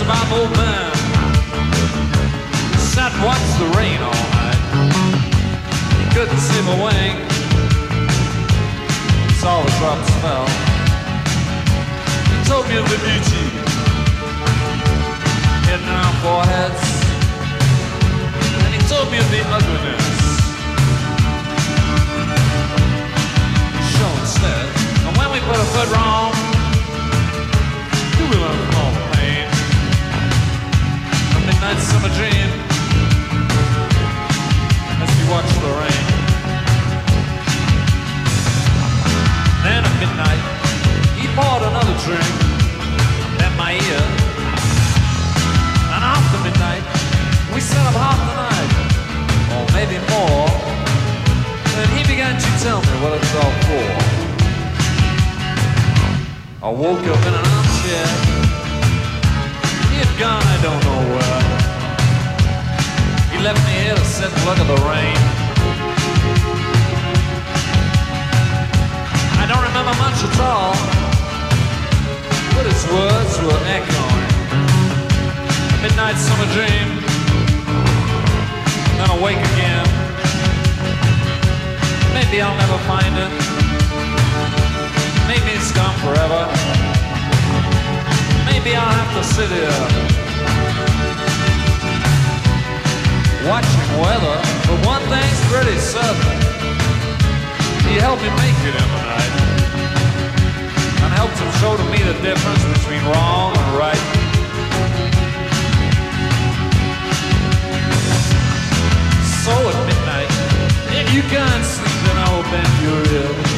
Dreamt about old man. Sat and watched the rain all night. He couldn't see my wing. Saw the drops fell. He told me of the beauty hidden in our foreheads. I woke up in an armchair. He had gone, I don't know where. He left me here to sit and look at the rain. I don't remember much at all, but his words were echoing midnight summer dream, then awake again. Maybe I'll never find it. Maybe it's gone forever. Maybe I'll have to sit here watching weather. But one thing's pretty certain. He helped me make it in the night. And helped him show to me the difference between wrong and right. So at midnight, if you can't sleep, then I will bend your ear.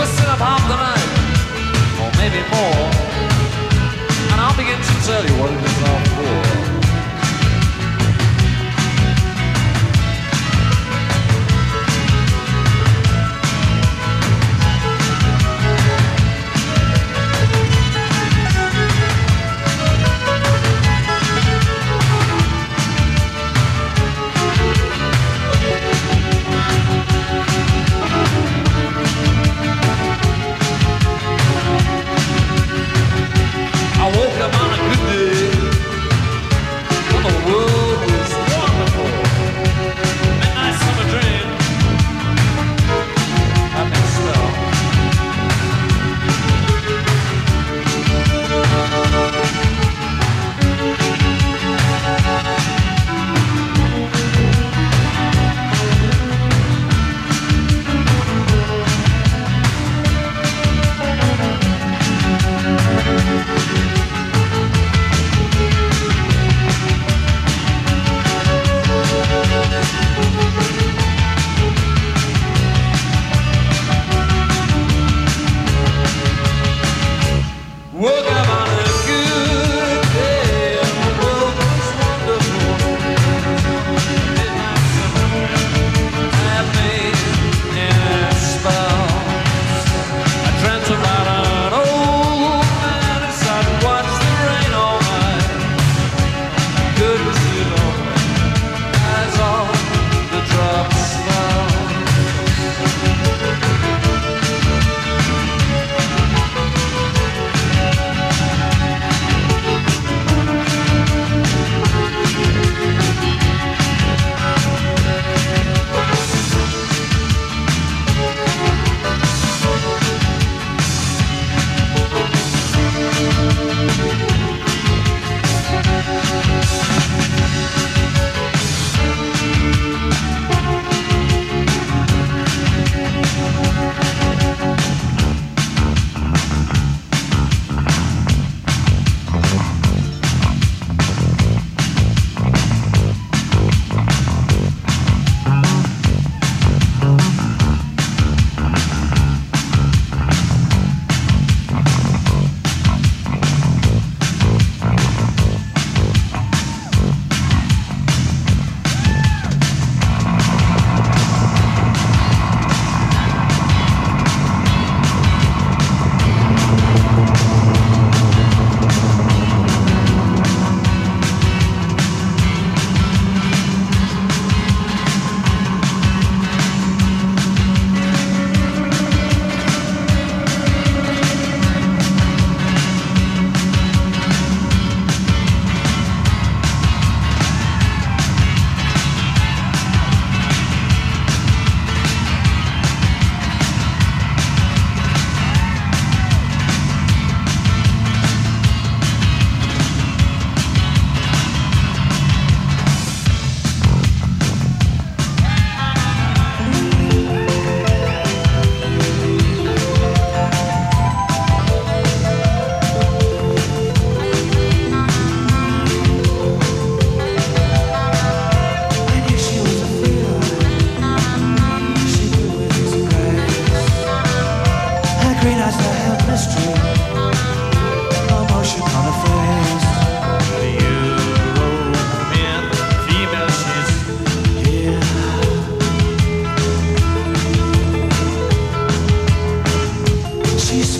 Sit up half the night, or maybe more, and I'll begin to tell you what it is all for.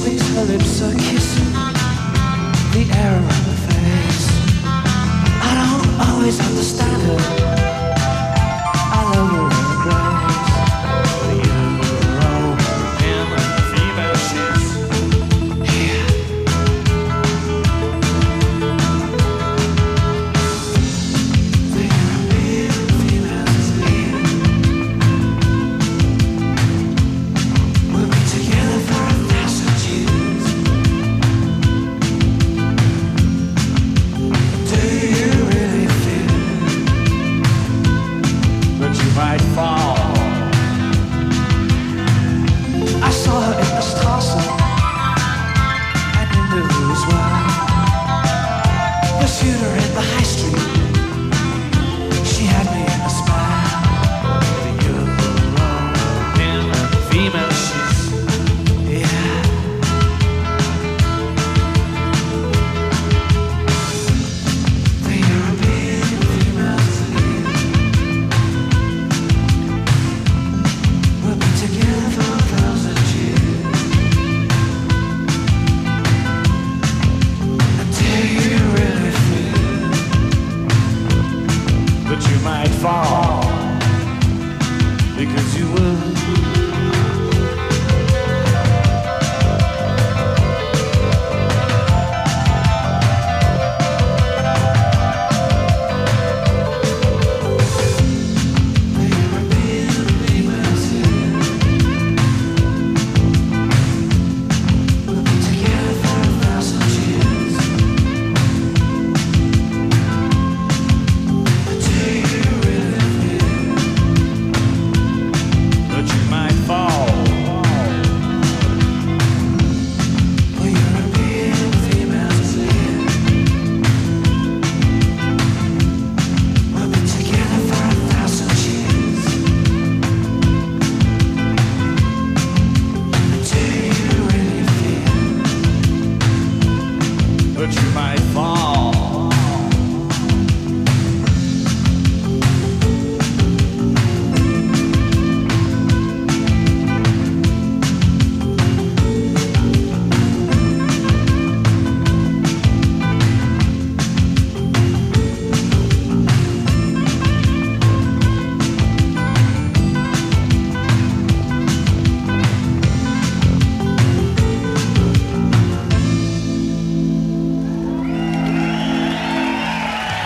She her lips are kissing the air around her face. I don't always understand her.